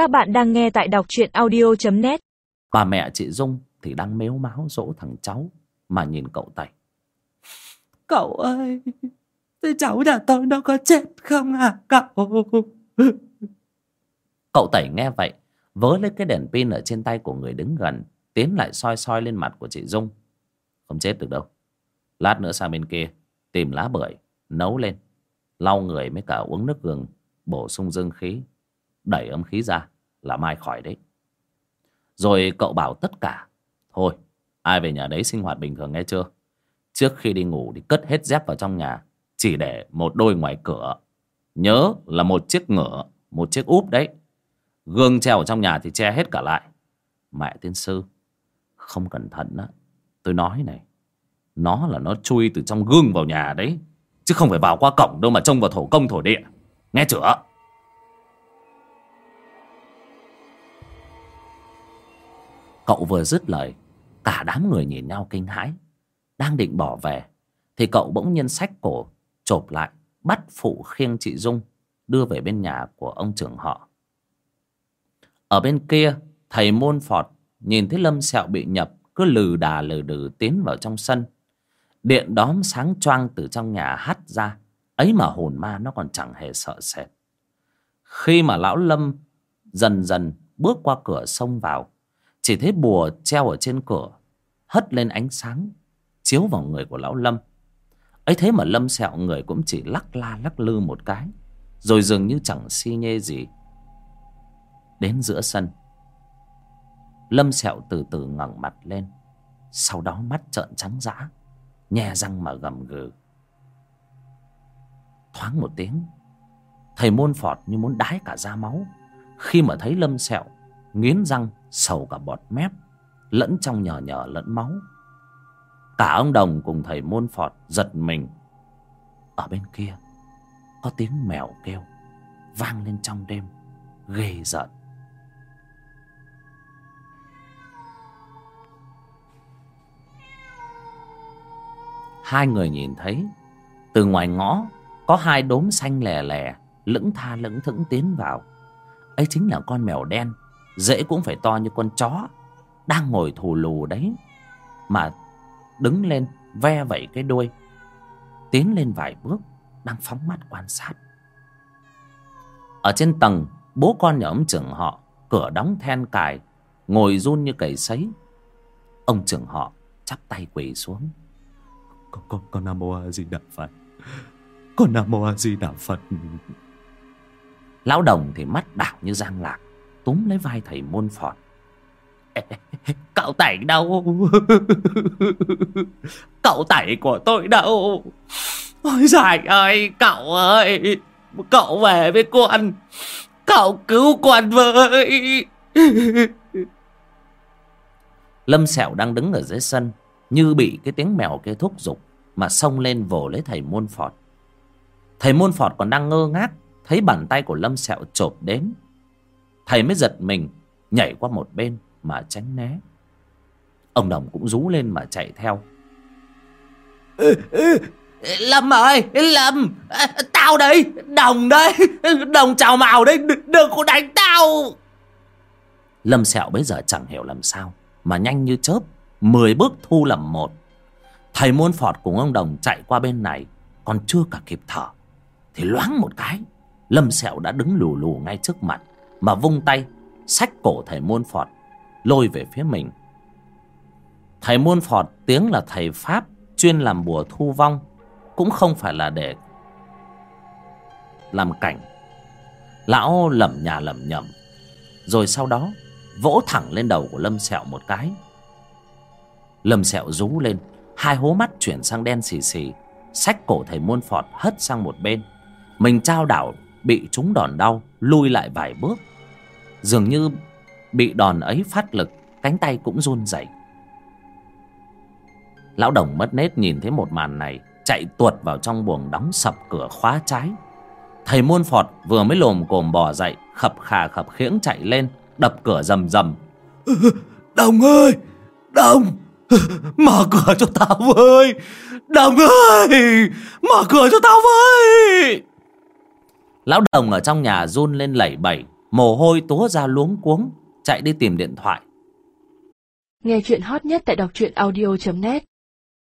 Các bạn đang nghe tại đọc truyện audio.net Bà mẹ chị Dung thì đang mếu máo dỗ thằng cháu mà nhìn cậu Tẩy. Cậu ơi, thế cháu nhà tôi nó có chết không hả cậu? Cậu Tẩy nghe vậy, vớ lấy cái đèn pin ở trên tay của người đứng gần, tiến lại soi soi lên mặt của chị Dung. Không chết được đâu. Lát nữa sang bên kia, tìm lá bưởi, nấu lên, lau người mới cả uống nước gừng, bổ sung dương khí, đẩy âm khí ra là mai khỏi đấy. Rồi cậu bảo tất cả, thôi, ai về nhà đấy sinh hoạt bình thường nghe chưa? Trước khi đi ngủ thì cất hết dép vào trong nhà, chỉ để một đôi ngoài cửa. Nhớ là một chiếc ngựa, một chiếc úp đấy. Gương treo ở trong nhà thì che hết cả lại. Mẹ tiên sư, không cẩn thận á, tôi nói này, nó là nó chui từ trong gương vào nhà đấy, chứ không phải vào qua cổng đâu mà trông vào thổ công thổ địa. Nghe chưa? Cậu vừa dứt lời, Cả đám người nhìn nhau kinh hãi. Đang định bỏ về, Thì cậu bỗng nhiên sách cổ, Chộp lại, Bắt phụ khiêng chị Dung Đưa về bên nhà của ông trưởng họ. Ở bên kia, Thầy môn phọt Nhìn thấy Lâm Sẹo bị nhập, Cứ lừ đà lừ đừ tiến vào trong sân. Điện đóm sáng choang từ trong nhà hắt ra, Ấy mà hồn ma nó còn chẳng hề sợ sệt. Khi mà lão Lâm Dần dần bước qua cửa sông vào chỉ thấy bùa treo ở trên cửa, hất lên ánh sáng, chiếu vào người của lão lâm. Ấy thế mà lâm sẹo người cũng chỉ lắc la lắc lư một cái, rồi dường như chẳng si nhê gì. Đến giữa sân, lâm sẹo từ từ ngẩng mặt lên, sau đó mắt trợn trắng dã, Nhè răng mà gầm gừ. Thoáng một tiếng, thầy môn phọt như muốn đái cả da máu. Khi mà thấy lâm sẹo nghiến răng sầu cả bọt mép, lẫn trong nhờ nhờ lẫn máu. Cả ông đồng cùng thầy môn phọt giật mình. Ở bên kia, có tiếng mèo kêu, vang lên trong đêm, ghê giận hai người nhìn thấy, từ ngoài ngõ, có hai đốm xanh lè lè, lững tha lững thững tiến vào. Ấy chính là con mèo đen dễ cũng phải to như con chó đang ngồi thù lù đấy mà đứng lên ve vẩy cái đuôi tiến lên vài bước đang phóng mắt quan sát. Ở trên tầng bố con nhà ông trưởng họ cửa đóng then cài ngồi run như cầy sấy. Ông trưởng họ chắp tay quỳ xuống. Con, con, con Nam Mô A Di Đà Phật. Con Nam Mô A Di Đà Phật. Lão đồng thì mắt đảo như giang lạc túm lấy vai thầy môn phọt cậu tẩy đâu? Cậu tẩy của tôi đâu? Ôi giải ơi, cậu ơi, cậu về với con cậu cứu con với. Lâm sẹo đang đứng ở dưới sân, như bị cái tiếng mèo kia thúc giục, mà xông lên vồ lấy thầy môn phọt thầy môn phọt còn đang ngơ ngác, thấy bàn tay của lâm sẹo chộp đến thầy mới giật mình nhảy qua một bên mà tránh né. Ông đồng cũng rú lên mà chạy theo. Lâm ơi lâm tao đây đồng đây đồng chào mào đây đừng có đánh tao. Lâm sẹo bây giờ chẳng hiểu làm sao mà nhanh như chớp mười bước thu làm một. Thầy môn phọt cùng ông đồng chạy qua bên này còn chưa cả kịp thở thì loáng một cái lâm sẹo đã đứng lù lù ngay trước mặt mà vung tay, xách cổ thầy môn phọt, lôi về phía mình. Thầy môn phọt tiếng là thầy pháp chuyên làm bùa thu vong, cũng không phải là để làm cảnh. Lão lẩm nhà lẩm nhẩm, rồi sau đó vỗ thẳng lên đầu của lâm sẹo một cái. Lâm sẹo rú lên, hai hố mắt chuyển sang đen xì xì, xách cổ thầy môn phọt hất sang một bên. Mình trao đảo, bị trúng đòn đau, lui lại vài bước dường như bị đòn ấy phát lực cánh tay cũng run rẩy. Lão đồng mất nết nhìn thấy một màn này chạy tuột vào trong buồng đóng sập cửa khóa trái. Thầy môn phọt vừa mới lồm cồm bò dậy khập khà khập khiễng chạy lên đập cửa rầm rầm. Đồng ơi! Đồng! Mở cửa cho tao với! Đồng ơi! Mở cửa cho tao với! Lão đồng ở trong nhà run lên lẩy bẩy mồ hôi túa ra luống cuống, chạy đi tìm điện thoại. Nghe chuyện hot nhất tại đọc truyện audio.net